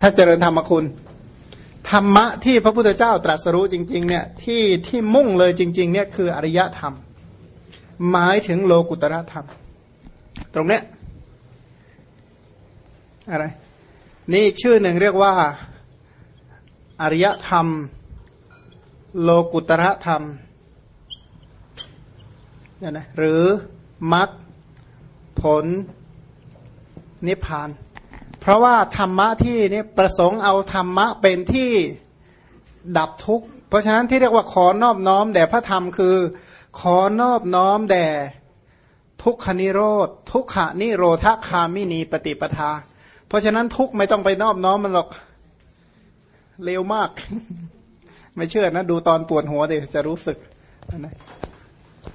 ถ้าเจริญธรรมคุณ ธรรมะที่พระพุทธเจ้าตรัสรู้จริง ๆ เนี่ยที่ที่มุ่งเลยจริง ๆ เนี่ยคืออริยธรรม หมายถึงโลกุตระธรรม ตรงเนี้ยอะไร นี่ชื่อหนึ่งเรียกว่าอริยธรรม โลกุตระธรรมเนี่ยนะหรือมรรคผลนิพพาน เพราะว่าธรรมะที่นี่ประสงค์เอาธรรมะเป็นที่ดับทุกข์ เพราะฉะนั้นที่เรียกว่าขอนอบน้อมแด่พระธรรมคือ ขอนอบน้อมแด่ทุกขนิโรธทุกขานิโรธคามินีปฏิปทา เพราะฉะนั้นทุกไม่ต้องไปนอบน้อมมันหรอกเร็วมาก ไม่เชื่อนะ ดูตอนปวดหัวเดี๋ยวจะรู้สึกนะ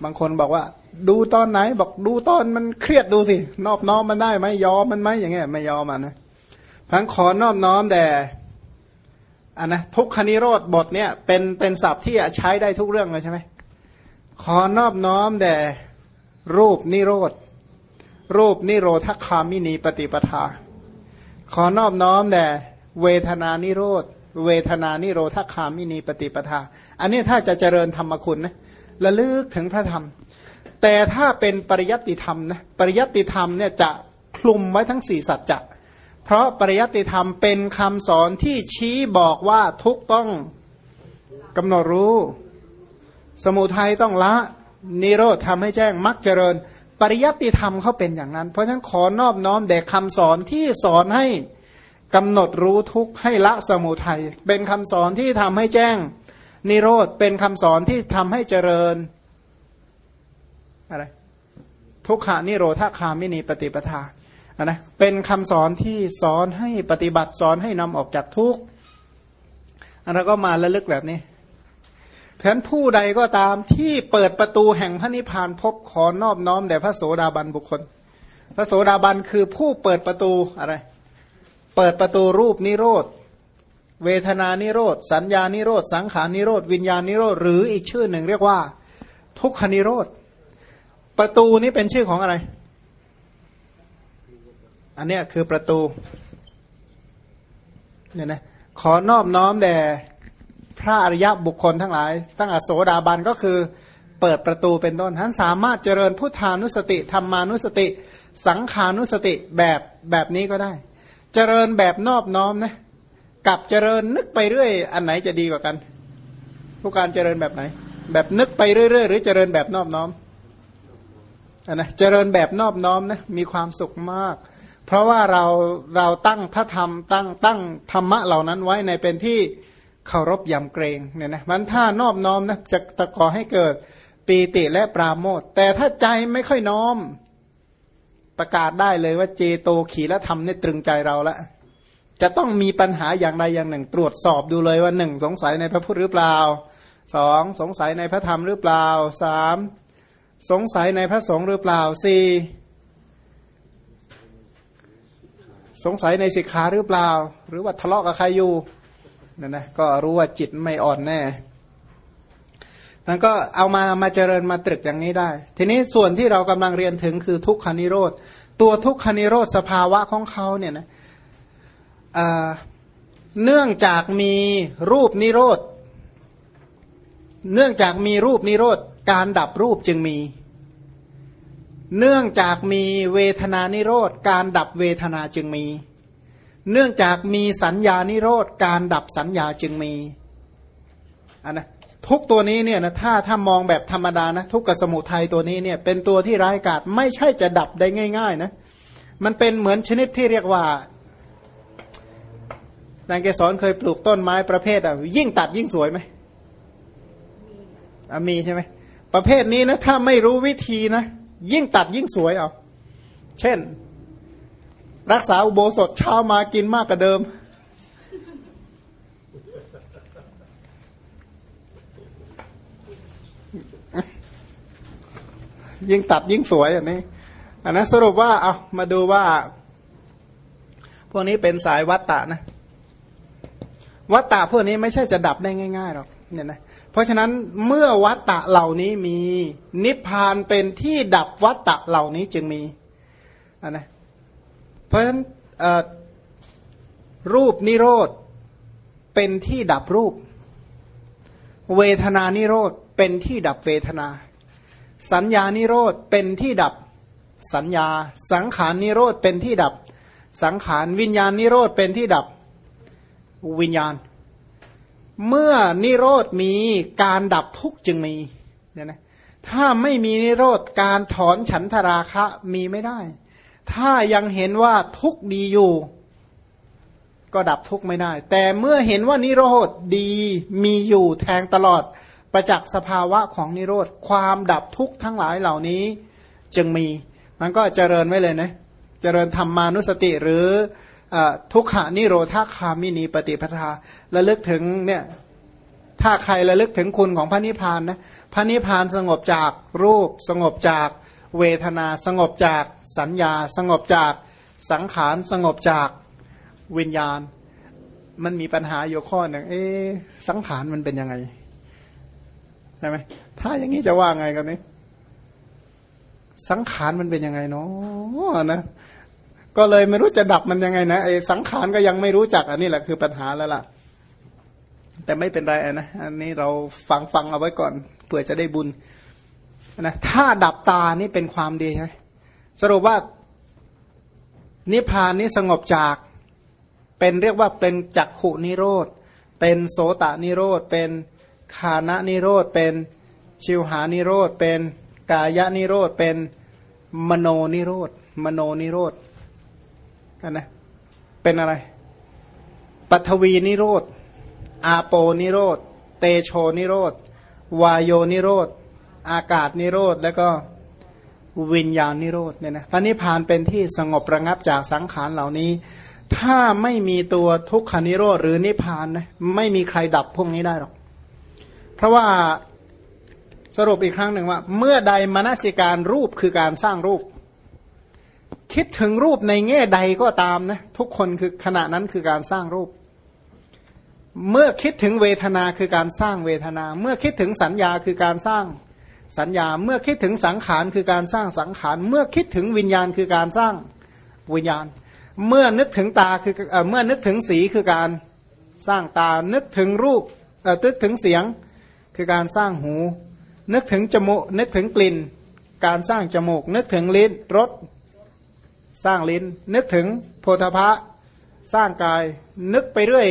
บางคนบอกว่า ดูตอนไหน บอกดูตอนมันเครียดดูสิ นอบน้อมมันได้ไหมยอมมันไหมอย่างเงี้ยไม่ยอมมันนะพังขอนอบน้อมแต่อันนะทุกขณิโรธบทเนี่ยเป็นเป็นศัพท์ที่ใช้ได้ทุกเรื่องเลยใช่ไหมขอนอบน้อมแต่รูปนิโรธรูปนิโรธคามินีปฏิปทา ขอนอบน้อมแต่เวทนานิโรธเวทนานิโรธคามินีปฏิปทา อันนี้ถ้าจะเจริญธรรมคุณนะระลึกถึงพระธรรม แต่ถ้าเป็นปริยัติธรรมนะปริยัติธรรมเนี่ยจะคลุมไว้ทั้งสี่สัจจะเพราะปริยัติธรรมเป็นคำสอนที่ชี้บอกว่าทุกต้องกำหนดรู้ สมุทัยต้องละนิโรธทำให้แจ้งมรรคเจริญ ปริยัติธรรมเขาเป็นอย่างนั้น เพราะฉะนั้นขอนอบน้อมแด่คำสอนที่สอนให้กำหนดรู้ทุกให้ละสมุทัยเป็นคำสอนที่ทำให้แจ้งนิโรธเป็นคำสอนที่ทำให้เจริญ อะไรทุกขานิโรธาคามินีปฏิปทานะเป็นคำสอนที่สอนให้ปฏิบัติสอนให้นำออกจากทุกข์อันนั้นก็มาระลึกแบบนี้เพราะนั้นผู้ใดก็ตามที่เปิดประตูแห่งพระนิพพานพบขอนอบน้อมแด่พระโสดาบันบุคคล พระโสดาบันคือผู้เปิดประตูอะไร เปิดประตูรูปนิโรธ เวทนานิโรธ สัญญานิโรธ สังขารนิโรธ วิญญาณนิโรธ หรืออีกชื่อหนึ่งเรียกว่า ทุกขนิโรธ ประตูนี้เป็นชื่อของอะไร อันเนี้ยคือประตู เนี่ยนะ ขอนอบน้อมแด่พระอริยบุคคลทั้งหลาย ตั้งอโศดาบันก็คือเปิดประตูเป็นต้นท่านสามารถเจริญพุทธานุสติธรรมานุสติ สังขานุสติแบบแบบนี้ก็ได้ เจริญแบบนอบน้อมนะกับเจริญนึกไปเรื่อย อันไหนจะดีกว่ากัน ผู้การเจริญแบบไหน แบบนึกไปเรื่อยๆหรือเจริญแบบนอบน้อม นนะเจริญแบบนอบน้อมนะมีความสุขมาก เพราะว่าเราเราตั้งพระธรรมตั้งตั้งธรรมะเหล่านั้นไว้ในเป็นที่เคารพยำเกรงเนี่ยนะมันถ้านอบน้อมนะจะตะขอให้เกิดปีติและปราโมทแต่ถ้าใจไม่ค่อยน้อม ประกาศได้เลยว่าเจโตขีและธรรมเนี่ยตรึงใจเราล้วจะต้องมีปัญหาอย่างใดอย่างหนึ่ง ตรวจสอบดูเลยว่าหนึ่งสงสัยในพระพุทธหรือเปล่าสองสงสัยในพระธรรมหรือเปล่าสาม สงสัยในพระสงฆ์หรือเปล่าสี่สงสัยในสิกขาหรือเปล่า หรือว่าทะเลาะกับใครอยู่นั่นนะก็รู้ว่าจิตไม่อ่อนแน่มันก็เอามามาเจริญมาตรึกอย่างนี้ได้ ทีนี้ส่วนที่เรากำลังเรียนถึงคือทุกขานิโรธ ตัวทุกขานิโรธสภาวะของเขาเนี่ยนะเนื่องจากมีรูปนิโรธ เนื่องจากมีรูปนิโรธ การดับรูปจึงมี เนื่องจากมีเวทนานิโรธการดับเวทนาจึงมี เนื่องจากมีสัญญานิโรธการดับสัญญาจึงมีอันนะทุกตัวนี้เนี่ยนะถ้าถ้ามองแบบธรรมดานะทุกกสมุทัยตัวนี้เนี่ยเป็นตัวที่ร้ายกาจไม่ใช่จะดับได้ง่าย ๆ นะ มันเป็นเหมือนชนิดที่เรียกว่านางเกสรเคยปลูกต้นไม้ประเภทอะยิ่งตัดยิ่งสวยไหมมีใช่ไหม ประเภทนี้นะถ้าไม่รู้วิธีนะ ยิ่งตัดยิ่งสวยเอาเช่น รักษาอุโบสถเช้ามากินมากกว่าเดิม ยิ่งตัดยิ่งสวยอันนี้อันนั้นสรุปว่าเอามาดูว่า พวกนี้เป็นสายวัตตะนะวัตตะพวกนี้ไม่ใช่จะดับได้ง่ายๆหรอกเนี่ยนะ เพราะฉะนั้นเมื่อวัตตะเหล่านี้มี นิพพานเป็นที่ดับวัตตะเหล่านี้จึงมีนนะเพราะฉะนั้นรูปนิโรธเป็นที่ดับรูป เวทนานิโรธเป็นที่ดับเวทนา สัญญานิโรธเป็นที่ดับสัญญา สังขารนิโรธเป็นที่ดับ สังขารวิญญาณนิโรธเป็นที่ดับวิญญาณ เมื่อนิโรธมีการดับทุกจึงมีเนี่ยนะถ้าไม่มีนิโรธการถอนฉันทราคะมีไม่ได้ ถ้ายังเห็นว่าทุกดีอยู่ ก็ดับทุกไม่ได้ แต่เมื่อเห็นว่านิโรธดีมีอยู่แทงตลอดประจักษ์สภาวะของนิโรธความดับทุกทั้งหลายเหล่านี้จึงมี มันก็เจริญไว้เลยนะเจริญธรรมานุสติหรือ ทุกขานิโรธาคามินีปฏิปทาระลึกถึงเนี่ยถ้าใครระลึกถึงคุณของพระนิพพานนะพระนิพพานสงบจากรูป สงบจากเวทนา สงบจากสัญญา สงบจากสังขารสงบจากวิญญาณ มันมีปัญหาอยู่ข้อหนึ่งเอ๊สังขารมันเป็นยังไงใช่ไหมถ้าอย่างนี้จะว่าไงกันนี้สังขารมันเป็นยังไงเนาะนะ ก็เลยไม่รู้จะดับมันยังไงนะไอ้สังขารก็ยังไม่รู้จักอันนี้แหละคือปัญหาแล้วล่ะ แต่ไม่เป็นไรนะอันนี้เราฟังฟังเอาไว้ก่อนเผื่อจะได้บุญนะถ้าดับตานี่เป็นความดีใช่ไหมสรุปว่านิพพานนี้สงบจากเป็นเรียกว่าเป็นจักขุนิโรธ เป็นโสตานิโรธ เป็นฆานะนิโรธ เป็นชิวหานิโรธ เป็นกายนิโรธ เป็นมโนนิโรธ มโนนิโรธ นนะเป็นอะไร ปฐวีนิโรธอาโปนิโรธเตโชนิโรธวาโยนิโรธอากาศนิโรธแล้วก็วิญญาณนิโรธเนี่ยนะพระนิพพานเป็นที่สงบระงับจากสังขารเหล่านี้ ถ้าไม่มีตัวทุกขานิโรธหรือนิพพานนะไม่มีใครดับพวกนี้ได้หรอก เพราะว่าสรุปอีกครั้งหนึ่งว่า เมื่อใดมนสิการรูปคือการสร้างรูป คิดถึงรูปในแง่ใดก็ตามนะทุกคนคือขณะนั้นคือการสร้างรูป เมื่อคิดถึงเวทนาคือการสร้างเวทนา เมื่อคิดถึงสัญญาคือการสร้างสัญญา เมื่อคิดถึงสังขารคือการสร้างสังขาร เมื่อคิดถึงวิญญาณคือการสร้างวิญญาณ เมื่อนึกถึงตาคือเมื่อนึกถึงสีคือการสร้างตา นึกถึงรูปนึกถึงเสียงคือการสร้างหู นึกถึงจมูกนึกถึงกลิ่น การสร้างจมูก นึกถึงลิ้นรส สร้างลิ้น นึกถึงโพธพะ สร้างกาย นึกไปเรื่อย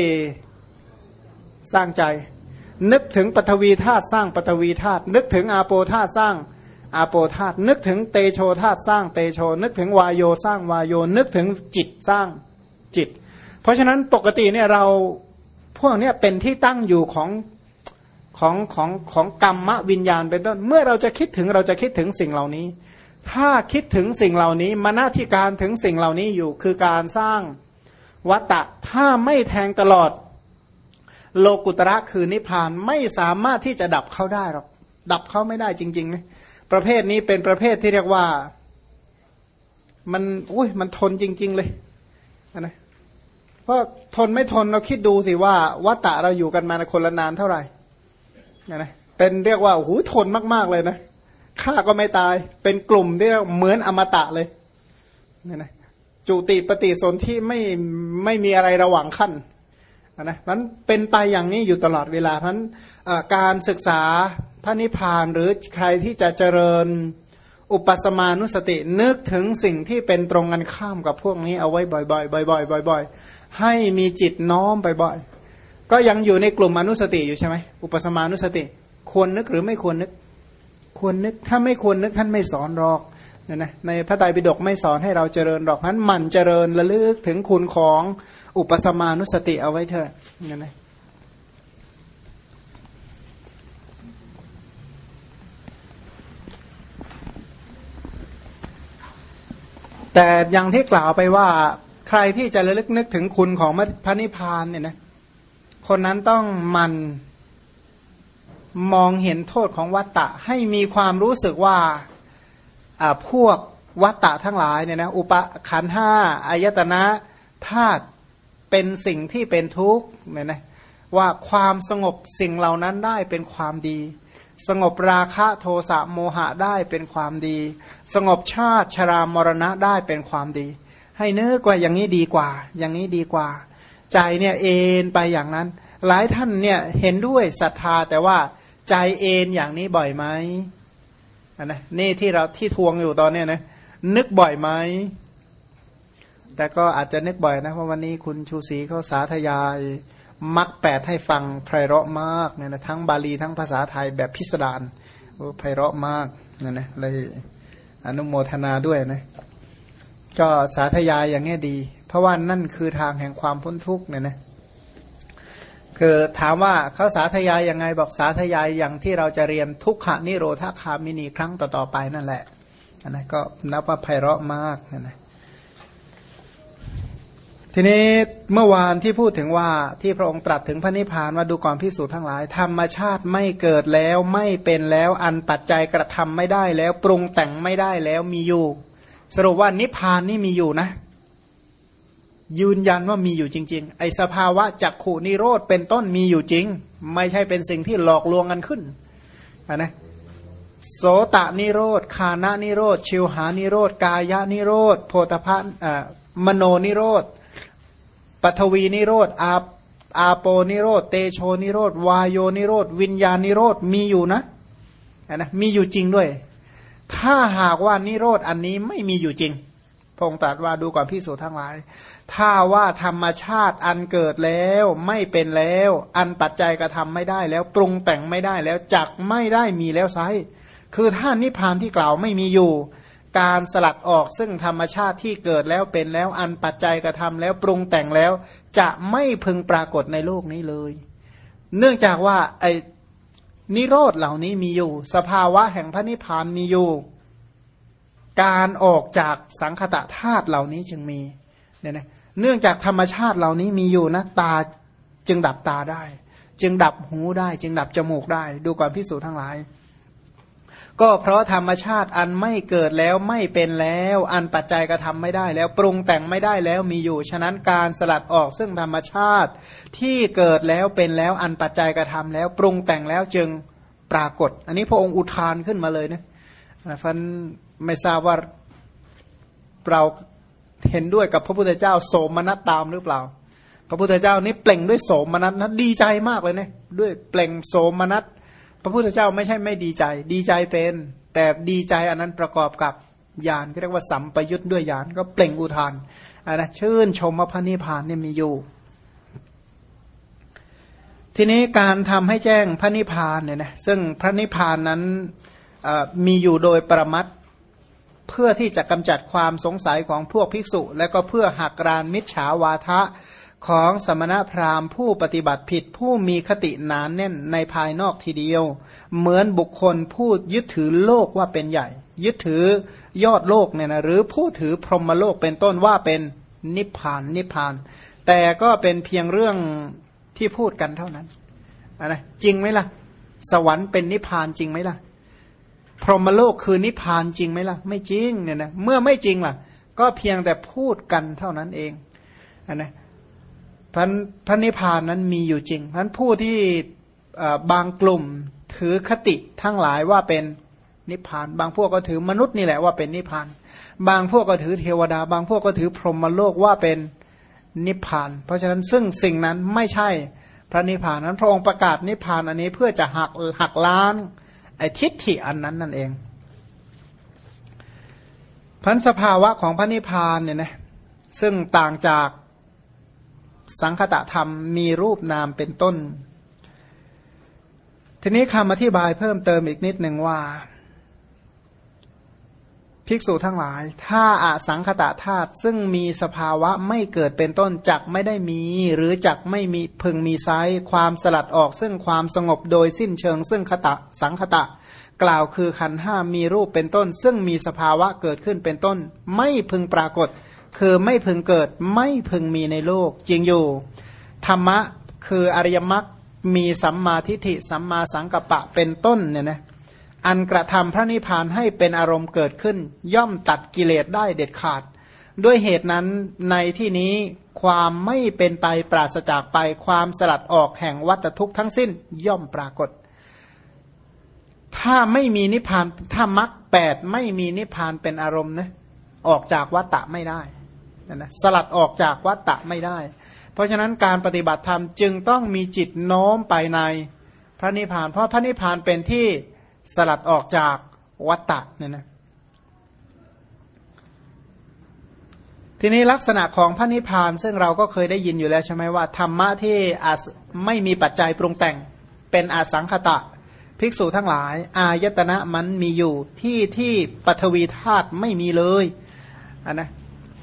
สร้างใจ นึกถึงปฐวีธาตุสร้างปฐวีธาตุนึกถึงอาโปธาตุสร้างอาโปธาตุนึกถึงเตโชธาตุสร้างเตโช นึกถึงวายโยสร้างวายโย นึกถึงจิตสร้างจิต เพราะฉะนั้นปกติเนี่ยเราพวกนี้เป็นที่ตั้งอยู่ของของของของกรรมวิญญาณเป็นต้น เมื่อเราจะคิดถึงเราจะคิดถึงสิ่งเหล่านี้ ถ้าคิดถึงสิ่งเหล่านี้มาหน้าที่การถึงสิ่งเหล่านี้อยู่คือการสร้างวัตตะถ้าไม่แทงตลอด โลกุตระคือนิพพานไม่สามารถที่จะดับเขาได้หรอกดับเขาไม่ได้จริงๆนะประเภทนี้เป็นประเภทที่เรียกว่า มันอุ้ยมันทนจริง ๆ เลยนะเพราะทนไม่ทนเราคิดดูสิว่าวัตตะเราอยู่กันมาคนละนานเท่าไหร่นะเป็นเรียกว่าโอ้โหทนมากๆเลยนะ ฆ่าก็ไม่ตาย เป็นกลุ่มที่เหมือนอมตะเลยเนี่ยนะจุติปฏิสนธิไม่ไม่มีอะไรระหว่างขั้นนะมันเป็นไปอย่างนี้อยู่ตลอดเวลาเพราะการศึกษาพระนิพพานหรือใครที่จะเจริญอุปสมานุสตินึกถึงสิ่งที่เป็นตรงกันข้ามกับพวกนี้เอาไว้บ่อยๆบ่อยๆบ่อยๆ ให้มีจิตน้อมบ่อยๆก็ยังอยู่ในกลุ่มอนุสติอยู่ใช่ไหมอุปสมานุสติ ควรนึกหรือไม่ควรนึก ควรนึกถ้าไม่ควรนึกท่านไม่สอนหรอกเนี่ยนะในพระไตรปิฎกไม่สอนให้เราเจริญหรอกนั้นหมั่นเจริญระลึกถึงคุณของอุปสมานุสติเอาไว้เถอะเนี่ยนะแต่อย่างที่กล่าวไปว่าใครที่จะระลึกนึกถึงคุณของพระนิพพานเนี่ยนะคนนั้นต้องมัน มองเห็นโทษของวัตตะให้มีความรู้สึกว่าพวกวัตตะทั้งหลายเนี่ยนะอุปขันห้าอายตนะธาตุเป็นสิ่งที่เป็นทุกข์เนี่ยนะว่าความสงบสิ่งเหล่านั้นได้เป็นความดี สงบราคะโทสะโมหะได้เป็นความดี สงบชาติชรามรณะได้เป็นความดี ให้เนื้อกว่าอย่างนี้ดีกว่า อย่างนี้ดีกว่า ใจเนี่ยเอ็นไปอย่างนั้น หลายท่านเนี่ยเห็นด้วยศรัทธาแต่ว่า ใจเอ็นอย่างนี้บ่อยไหมนะนี่ที่เราที่ทวงอยู่ตอนเนี้ยนะนึกบ่อยไหมแต่ก็อาจจะนึกบ่อยนะเพราะวันนี้คุณชูศรีเขาสาธยายมักแปดให้ฟังไพเราะมากเนี่ยนะทั้งบาลีทั้งภาษาไทยแบบพิสดารไพเราะมากเนี่ยนะเลยอนุโมทนาด้วยนะก็สาธยายอย่างนี้ดี เพราะว่านั่นคือทางแห่งความพ้นทุกข์เนี่ยนะ คือถามว่าเขาสาธยายยังไงบอกสาธยายอย่างที่เราจะเรียนทุกขานิโรธาคามินีครั้งต่อๆไปนั่นแหละอันะก็นับว่าไพเราะมากนะนะทีนี้เมื่อวานที่พูดถึงว่าที่พระองค์ตรัสถึงพระนิพพานว่าดูก่อนพิสูจน์ทั้งหลาย ธรรมชาติไม่เกิดแล้วไม่เป็นแล้วอันปัจจัยกระทำไม่ได้แล้ว ปรุงแต่งไม่ได้แล้วมีอยู่ สรุปว่านิพพานนี่มีอยู่นะ ยืนยันว่ามีอยู่จริง ๆ ไอสภาวะจักขูนิโรธเป็นต้นมีอยู่จริง ไม่ใช่เป็นสิ่งที่หลอกลวงกันขึ้นนะโสตนิโรธฆานานิโรธชิวหานิโรธกายานิโรธโพธพานมโนนิโรธปฐวีนิโรธอาอาโปนิโรธเตโชนิโรธวาโยนิโรธวิญญาณนิโรธมีอยู่นะนะมีอยู่จริงด้วย ถ้าหากว่านิโรธอันนี้ไม่มีอยู่จริง พงตรัสว่าดูก่อนพิสูจทั้งหลาย ถ้าว่าธรรมชาติอันเกิดแล้วไม่เป็นแล้ว อันปัจจัยกระทำไม่ได้แล้ว ปรุงแต่งไม่ได้แล้วจักไม่ได้มีแล้วไซคือถ้านนิพพานที่กล่าวไม่มีอยู่ การสลัดออกซึ่งธรรมชาติที่เกิดแล้วเป็นแล้ว อันปัจจัยกระทำแล้วปรุงแต่งแล้ว จะไม่พึงปรากฏในโลกนี้เลย เนื่องจากว่าไอ้นิโรธเหล่านี้มีอยู่ สภาวะแห่งพระนิพพานมีอยู่ การออกจากสังคตะธาตุเหล่านี้จึงมีเนี่ยนะเนื่องจากธรรมชาติเหล่านี้มีอยู่นะตาจึงดับตาได้ จึงดับหูได้ จึงดับจมูกได้ ดูก่อนพิสูจน์ทั้งหลาย ก็เพราะธรรมชาติอันไม่เกิดแล้วไม่เป็นแล้ว อันปัจจัยกระทำไม่ได้ แล้วปรุงแต่งไม่ได้แล้วมีอยู่ ฉะนั้นการสลัดออกซึ่งธรรมชาติที่เกิดแล้วเป็นแล้วอันปัจจัยกระทำแล้วปรุงแต่งแล้วจึงปรากฏ อันนี้พระองค์อุทานขึ้นมาเลยนะฟัน ไม่ทราบว่าเราเห็นด้วยกับพระพุทธเจ้าโสมนัสตามหรือเปล่า พระพุทธเจ้านี้เปล่งด้วยโสมนัสนะดีใจมากเลยเนะด้วยเปล่งโสมนัสพระพุทธเจ้าไม่ใช่ไม่ดีใจ ดีใจเป็น แต่ดีใจอันนั้นประกอบกับญาณเรียกว่าสัมปยุทธ์ด้วยญาณก็เปล่งอุทานอันนะชื่นชมว่าพระนิพพานเนี่ยมีอยู่ ทีนี้การทำให้แจ้งพระนิพพานเนี่ยนะซึ่งพระนิพพานนั้นมีอยู่โดยประมัด เพื่อที่จะกำจัดความสงสัยของพวกภิกษุ และก็เพื่อหักรานมิจฉาวาทะของสมณพราหมณ์ผู้ปฏิบัติผิดผู้มีคติหนานแน่นในภายนอกทีเดียว เหมือนบุคคลผู้ยึดถือโลกว่าเป็นใหญ่ ยึดถือยอดโลกเนี่ยนะหรือผู้ถือพรหมโลกเป็นต้นว่าเป็นนิพพานนิพพาน แต่ก็เป็นเพียงเรื่องที่พูดกันเท่านั้นนะจริงไหมล่ะ สวรรค์เป็นนิพพานจริงไหมล่ะ พรหมโลกคือนิพพานจริงไหมล่ะ ไม่จริงเนี่ยนะเมื่อไม่จริงล่ะ ก็เพียงแต่พูดกันเท่านั้นเองนะพันพระนิพพานนั้นมีอยู่จริงพันผู้ที่บางกลุ่มถือคติทั้งหลายว่าเป็นนิพพาน บางพวกก็ถือมนุษย์นี่แหละว่าเป็นนิพพาน บางพวกก็ถือเทวดา บางพวกก็ถือพรหมโลกว่าเป็นนิพพาน เพราะฉะนั้นซึ่งสิ่งนั้นไม่ใช่พระนิพพานนั้นพระองค์ประกาศนิพพานอันนี้เพื่อจะหักหักล้าน ไอ้ทิฏฐิอันนั้นนั่นเองพันสภาวะของพระนิพพานเนี่ยนะซึ่งต่างจากสังคตะธรรมมีรูปนามเป็นต้น ทีนี้คำอธิบายเพิ่มเติมอีกนิดหนึ่งว่า ภิกษุทั้งหลาย ถ้าอาสังคตะธาตุซึ่งมีสภาวะไม่เกิดเป็นต้นจักไม่ได้มี หรือจักไม่มีพึงมีไซความสลัดออก ซึ่งความสงบโดยสิ้นเชิง ซึ่งคตะสังคตะ กล่าวคือขันห้ามีรูปเป็นต้น ซึ่งมีสภาวะเกิดขึ้นเป็นต้น ไม่พึงปรากฏ คือไม่พึงเกิดไม่พึงมีในโลก จริงอยู่ ธรรมะคืออริยมรรคมีสัมมาทิฏฐิสัมมาสังกัปปะเป็นต้นเนี่ยนะ อันกระทำพระนิพพานให้เป็นอารมณ์เกิดขึ้น ย่อมตัดกิเลสได้เด็ดขาด ด้วยเหตุนั้นในที่นี้ความไม่เป็นไปปราศจากไปความสลัดออกแห่งวัตทุกข์ทั้งสิ้นย่อมปรากฏ ถ้าไม่มีนิพพานถ้ามรรคแปดไม่มีนิพพานเป็นอารมณ์นะออกจากวัตตะไม่ได้นะสลัดออกจากวัตตะไม่ได้ เพราะฉะนั้นการปฏิบัติธรรมจึงต้องมีจิตโน้มไปในพระนิพพาน เพราะพระนิพพานเป็นที่ สลัดออกจากวัตตะเนี่ยนะทีนี้ลักษณะของพระนิพพานซึ่งเราก็เคยได้ยินอยู่แล้วใช่ไหมว่า ธรรมะที่ไม่มีปัจจัยปรุงแต่งเป็นอาสังขตะ ภิกษุทั้งหลาย อายตนะมันมีอยู่ที่ที่ปฐวีธาตุไม่มีเลยนนะ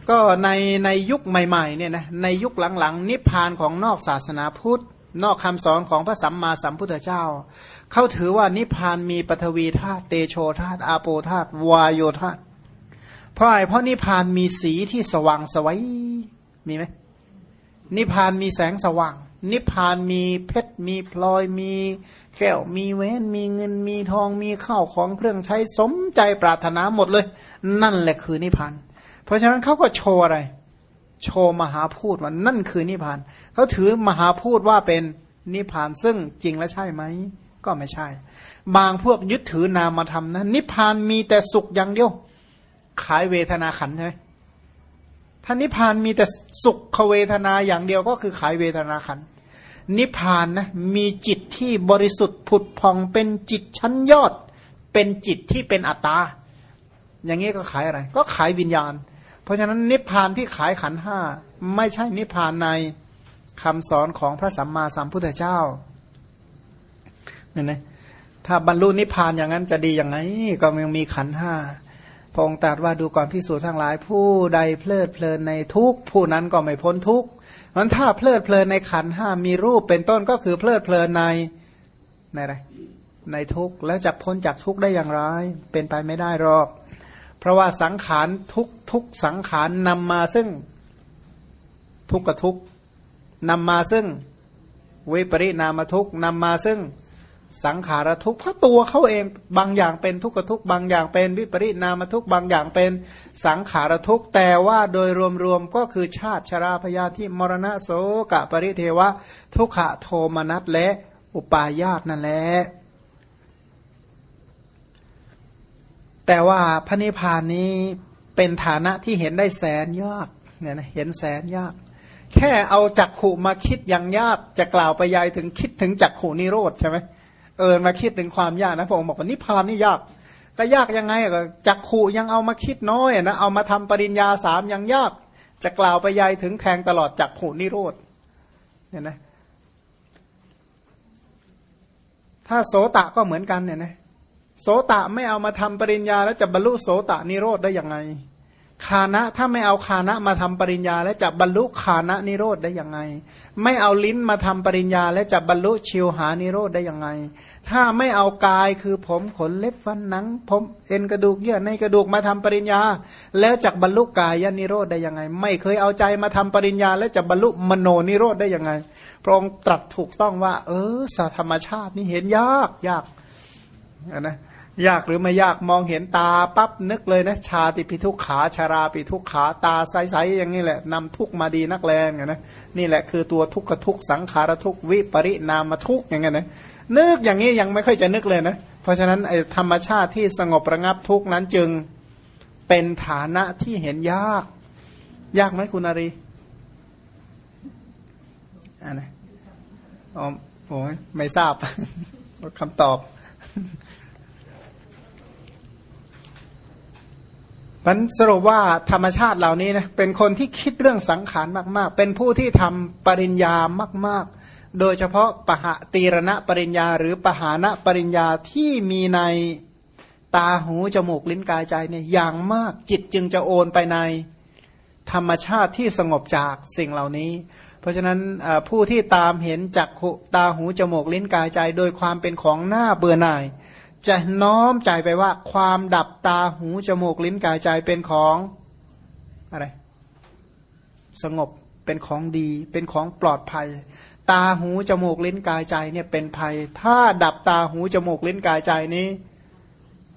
ก็ในในยุคใหม่ๆเนี่ยนะในยุคหลังๆ นิพพานของนอกศาสนาพุทธ นอกคำสอนของพระสัมมาสัมพุทธเจ้า เขาถือว่านิพพานมีปฐวีธาตุเตโชธาตุอาโปธาตุวายโยธาตุเพราะอะไรเพราะนิพพานมีสีที่สว่างสวัยมีไหมนิพพานมีแสงสว่าง นิพพานมีเพชรมีพลอยมีแก้วมีเวนมีเงินมีทองมีข้าวของเครื่องใช้สมใจปรารถนาหมดเลย นั่นแหละคือนิพพาน เพราะฉะนั้นเขาก็โชว์อะไร โชมหาพูดว่านั่นคือนิพพานเขาถือมหาพูดว่าเป็นนิพพานซึ่งจริงและใช่ไหมก็ไม่ใช่ บางพวกยึดถือนามธรรมนะนิพพานมีแต่สุขอย่างเดียว ขายเวทนาขันใช่ไหมท่านนิพพานมีแต่สุขเวทนาอย่างเดียวก็คือขายเวทนาขัน นิพพานนะมีจิตที่บริสุทธิ์ผุดพองเป็นจิตชั้นยอด เป็นจิตที่เป็นอัตตาอย่างนี้ก็ขายอะไร ก็ขายวิญญาณ เพราะฉะนั้นนิพพานที่ขายขันห้าไม่ใช่นิพพานในคำสอนของพระสัมมาสัมพุทธเจ้าเนี่ยนะถ้าบรรลุนิพพานอย่างนั้นจะดีอย่างไงก็ยังมีขันห้าพระองค์ตรัสว่าดูก่อนพิสูจทั้งหลายผู้ใดเพลิดเพลินในทุกผู้นั้นก็ไม่พ้นทุกมันถ้าเพลิดเพลินในขันห้ามีรูปเป็นต้นก็คือเพลิดเพลินในในอะไรในทุกแล้วจะพ้นจากทุกได้อย่างไร เป็นไปไม่ได้หรอก เพราะว่าสังขารทุกทุกสังขารนำมาซึ่งทุกกับทุกนำมาซึ่งวิปริณามทุกนำมาซึ่งสังขารทุกเพราะตัวเขาเองบางอย่างเป็นทุกขทุกบางอย่างเป็นวิปริณามทุกบางอย่างเป็นสังขารทุกแต่ว่าโดยรวมๆก็คือชาติชราพยาธิมรณะโสกะปริเทวะ ทุกขะโทมนัสและอุปาญาตนั่นแหละ แต่ว่าพระนิพพานนี้เป็นฐานะที่เห็นได้แสนยากเนี่ยนะเห็นแสนยาก แค่เอาจักขู่มาคิดอยังยากจะกล่าวไปยายถึงคิดถึงจักขู่นิโรธใช่ไหมเออมาคิดถึงความยากนะพระองค์บอกว่านิพพานนี่ยากก็ยากยังไงก็จักขู่ยังเอามาคิดน้อยนะเอามาทำปริญญาสามยังยาก จะกล่าวไปยายถึงแทงตลอดจักขู่นิโรธเนี่ยนะถ้าโสตะก็เหมือนกันเนี่ยนะ โสตะไม่เอามาทำปริญญา แล้วจะบรรลุโสตะนิโรธได้ยังไงคานะถ้าไม่เอาคานะมาทำปริญญา และจะบรรลุคานะนิโรธได้ยังไง ไม่เอาลิ้นมาทำปริญญา และจะบรรลุชิวหานิโรธได้ยังไง ถ้าไม่เอากายคือผมขนเล็บฟันหนัง ผมเอ็นกระดูกเยื่อในกระดูกมาทำปริญญา แล้วจะบรรลุกายนิโรธได้ยังไง ไม่เคยเอาใจมาทำปริญญา และจะบรรลุมโนนิโรธได้ยังไงพระองค์ตรัสถูกต้องว่า เออสธรรมชาตินี่เห็นยากยากนะ ยากหรือไม่ยากมองเห็นตาปั๊บนึกเลยนะชาติปิทุกขาชาราปิทุกขาตาใสๆอย่างนี้แหละนำทุกมาดีนักแรงนะนี่แหละคือตัวทุกขทุกสังขารทุกวิปริณามทุกอย่างเงี้ยนะนึกอย่างนี้ยังไม่ค่อยจะนึกเลยนะเพราะฉะนั้นไอ้ธรรมชาติที่สงบระงับทุกนั้นจึงเป็นฐานะที่เห็นยาก ยากไหมคุณอารีอ่านะอ๋อโอ้ยไม่ทราบคำตอบ มันสรุปว่าธรรมชาติเหล่านี้นะเป็นคนที่คิดเรื่องสังขารมาก ๆ เป็นผู้ที่ทำปริญญามาก ๆ โดยเฉพาะปหะตีรณะปริญญา หรือปหานะปริญญาที่มีในตาหูจมูกลิ้นกายใจเนี่ยอย่างมากจิตจึงจะโอนไปในธรรมชาติที่สงบจากสิ่งเหล่านี้ เพราะฉะนั้นผู้ที่ตามเห็นจากตาหูจมูกลิ้นกายใจ โดยความเป็นของหน้าเบื่อหน่าย จะน้อมใจไปว่า ความดับตาหูจมูกลิ้นกายใจเป็นของอะไร สงบเป็นของดี เป็นของปลอดภัย ตาหูจมูกลิ้นกายใจเนี่ยเป็นภัย ถ้าดับตาหูจมูกลิ้นกายใจนี้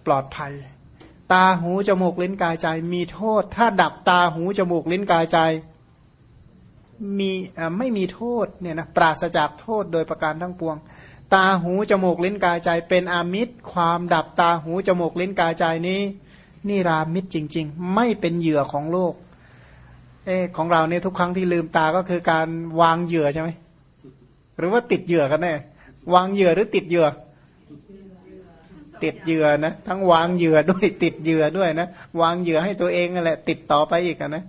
ปลอดภัย ตาหูจมูกลิ้นกายใจ มีโทษ ถ้าดับตาหูจมูกลิ้นกายใจ มีไม่มีโทษเนี่ยนะปราศจากโทษโดยประการทั้งปวง ตาหูจมูกลิ้นกายใจ เป็นอามิตร ความดับตาหูจมูกลิ้นกายใจนี้ นี่รามิตรจริง ๆ ไม่เป็นเหยื่อของโลกเออของเราเนี่ยทุกครั้งที่ลืมตาก็คือการวางเหยื่อใช่ไหมหรือว่าติดเหยื่อกันแน่วางเหยื่อหรือติดเหยื่อ ติดเหยื่อนะทั้งวางเหยื่อด้วยติดเหยื่อด้วยนะวางเหยื่อให้ตัวเองนั่นแหละ ติดต่อไปอีกนะ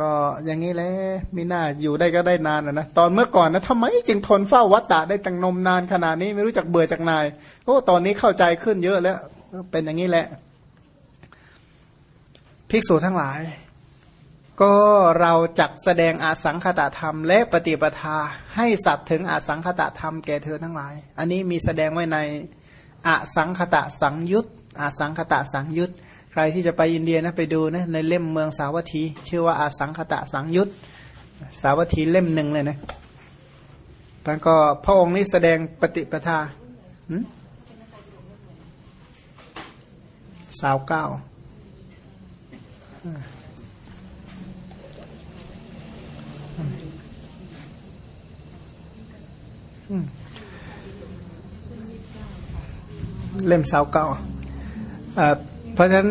ก็อย่างนี้แหละไม่น่าอยู่ได้ก็ได้นานนะตอนเมื่อก่อนนะทำไมจึงทนเฝ้าวัตตะได้ตั้งนมนานขนาดนี้ไม่รู้จักเบื่อจากนายโอ้ตอนนี้เข้าใจขึ้นเยอะแล้ว เป็นอย่างนี้แหละ ภิกษุทั้งหลาย ก็เราจักแสดงอาสังคตธรรม และปฏิปทาให้สัตว์ถึงอาสังคตธรรมแก่เธอทั้งหลาย อันนี้มีแสดงไว้ในอสังคตะสังยุตอาสังคตะสังยุต รที่จะไปอินเดียนะไปดูนะในเล่มเมืองสาวัตถี ชื่อว่าอาสังคตะสังยุตสาวัตถีเล่มหนึ่งเลยนะแล้วก็พระองค์นี้แสดงปฏิปทาสาวเก้าเล่มสาวเก้า เพราะฉะนั้น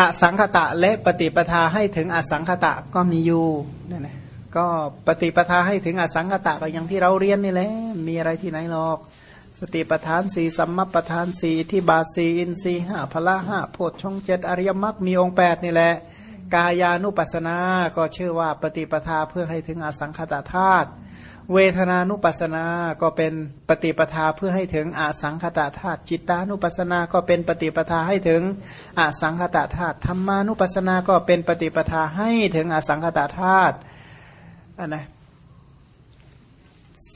อสังคตะและปฏิปทาให้ถึงอสังคตะก็มีอยู่นี่นะก็ปฏิปทาให้ถึงอสังคตะก็อย่างที่เราเรียนนี่แหละมีอะไรที่ไหนหรอก สติปทานสีสัมมาปทานสีที่บาสีอินสีห้าพละห้าโพชฌงเจ็ดอริยมรรคมีองค์แปดนี่แหละ กายานุปัสสนาก็ชื่อว่าปฏิปทาเพื่อให้ถึงอสังคตะธาตุเวทนานุปัสสนาก็เป็นปฏิปทาเพื่อให้ถึงอสังขตธาตุจิตานุปัสสนาก็เป็นปฏิปทาให้ถึงอสังขตธาตุธรรมานุปัสสนาก็เป็นปฏิปทาให้ถึงอสังขตธาตุอันนะ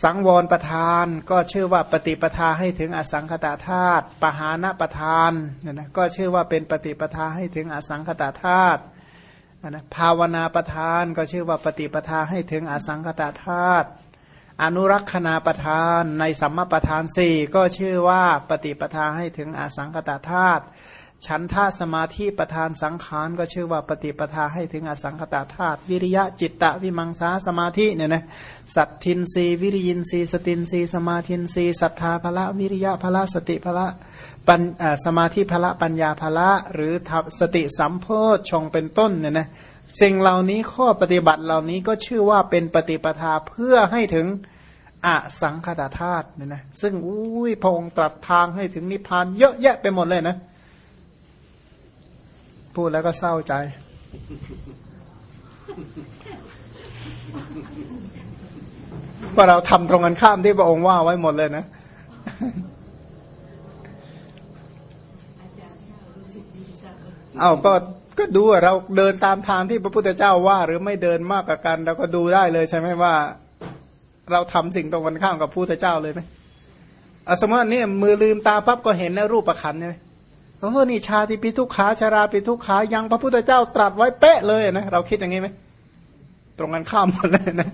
สังวรประธานก็ชื่อว่าปฏิปทาให้ถึงอสังขตธาตุปหานะประธานเนี่ยนะก็ชื่อว่าเป็นปฏิปทาให้ถึงอสังขตธาตุ นะภาวนาประธานก็ชื่อว่าปฏิปทาให้ถึงอสังขตธาตุอนุรักษณาประธานในสัมมาประธานสี่ก็ชื่อว่าปฏิปทาให้ถึงอสังกตธาตุฉันทาสมาธิประธานสังขารก็ชื่อว่าปฏิปทาให้ถึงอสังคตาธาตุวิริยะจิตตะวิมังสาสมาธิเนี่ยนะสัตทินรีวิริยินรีสตินรีสมาธินรีศรัทธาภละวิริยะภละสติภละ ปัญสมาธิภละปัญญาภละ หรือสติสัมโพชฌงเป็นต้นเนี่ยนะสิ่งเหล่านี้ข้อปฏิบัติเหล่านี้ก็ชื่อว่าเป็นปฏิปทาเพื่อให้ถึงอสังคตาธาตุเนี่ยนะซึ่งอุ้ยพงตรัสทางให้ถึงนิพพานเยอะแยะไปหมดเลยนะ พูดแล้วก็เศร้าใจ ว่าเราทำตรงกันข้ามที่พระองค์ว่าไว้หมดเลยนะ เอาก็ก็ดูเราเดินตามทางที่พระพุทธเจ้าว่า หรือไม่เดินมากกว่ากัน เราก็ดูได้เลยใช่ไหมว่า เราทำสิ่งตรงกันข้ามกับพระพุทธเจ้าเลยไหมสมมติเนี่ยมือลืมตาปั๊บก็เห็นในรูปประคันเลยโอ้นี่ชาติปิทุกขาชาราปิทุกขายังพระพุทธเจ้าตรัสไว้เป๊ะเลยนะเราคิดอย่างนี้ไหมตรงกันข้ามหมดเลยนะ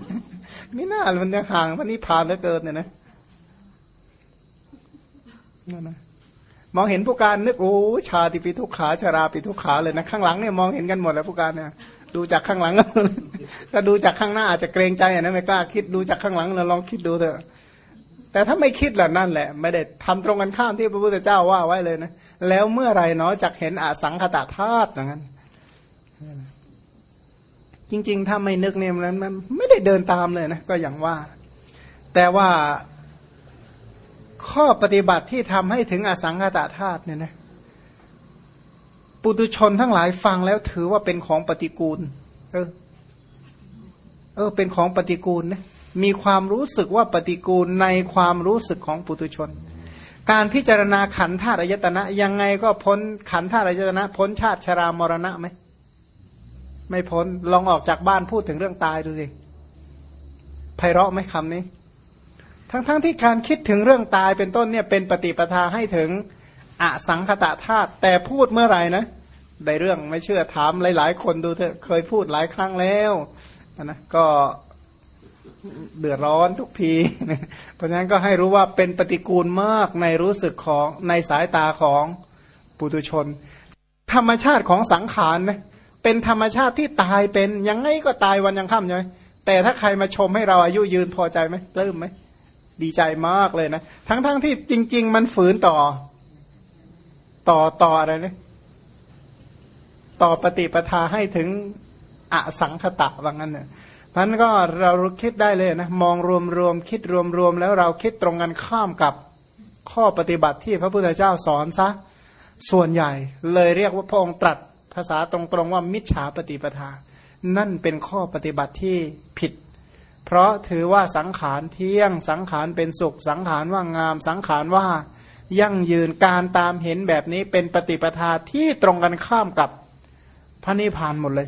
ไม่น่ามันยังห่างพระนิพพานเหลือเกินเนี่ยนะนั่นนะ มองเห็นผู้การนึกโอ้ชาติปิทุกขาชาราปิทุกขาเลยนะข้างหลังเนี่ยมองเห็นกันหมดแล้วผู้การเนี่ยดูจากข้างหลังถ้าดูจากข้างหน้าอาจจะเกรงใจนะไม่กล้าคิดดูจากข้างหลังเราลองคิดดูเถอะแต่ถ้าไม่คิดล่ะนั่นแหละ ไม่ได้ทำตรงกันข้ามที่พระพุทธเจ้าว่าไว้เลยนะแล้วเมื่อไรเนาะจักเห็นอสังขตาธาตุอย่างนั้นจริง ๆ ถ้าไม่นึกเนี่ยมันไม่ได้เดินตามเลยนะก็อย่างว่า แต่ว่า ข้อปฏิบัติที่ทำให้ถึงอสังขตาธาตุเนี่ยนะปุตุชนทั้งหลายฟังแล้วถือว่าเป็นของปฏิกูล เออ เออ เป็นของปฏิกูลนะมีความรู้สึกว่าปฏิกูลในความรู้สึกของปุตุชน การพิจารณาขันธาตุอายตนะ ยังไงก็พ้นขันธาตุอายตนะ พ้นชาติชรามรณะไหมไม่พ้นลองออกจากบ้านพูดถึงเรื่องตายดูสิไพเราะไหมคำนี้ ทั้งๆทที่การคิดถึงเรื่องตายเป็นต้นเนี่ยเป็นปฏิปทาให้ถึงอสังคตะธาตุแต่พูดเมื่อไหร่นะได้เรื่องไม่เชื่อถามหลาย ๆ คนดูเถอะเคยพูดหลายครั้งแล้วนะก็เดือดร้อนทุกที เพราะฉะนั้นก็ให้รู้ว่าเป็นปฏิกูลมากในรู้สึกของในสายตาของปุถุชน ธรรมชาติของสังขารนะเป็นธรรมชาติที่ตายเป็นยังไงก็ตายวันยังค่ำใช่ไหมแต่ถ้าใครมาชมให้เราอายุยืนพอใจไหมเริ่มไหม ดีใจมากเลยนะทั้งๆทที่จริง ๆ มันฝืนต่อ ต่อต่ออะไรเนี่ยต่อปฏิปทาให้ถึงอสังคตะว่างั้นเนี่ยพันก็เราคิดได้เลยนะมองรวมๆคิดรวมๆแล้วเราคิดตรงกันข้ามกับข้อปฏิบัติที่พระพุทธเจ้าสอนซะส่วนใหญ่ เลยเรียกว่าพระองค์ตรัสภาษาตรงๆว่ามิจฉาปฏิปทา นั่นเป็นข้อปฏิบัติที่ผิด เพราะถือว่าสังขารเที่ยง สังขารเป็นสุข สังขารว่างาม สังขารว่ายั่งยืนการตามเห็นแบบนี้เป็นปฏิปทาที่ตรงกันข้ามกับพระนิพพานหมดเลย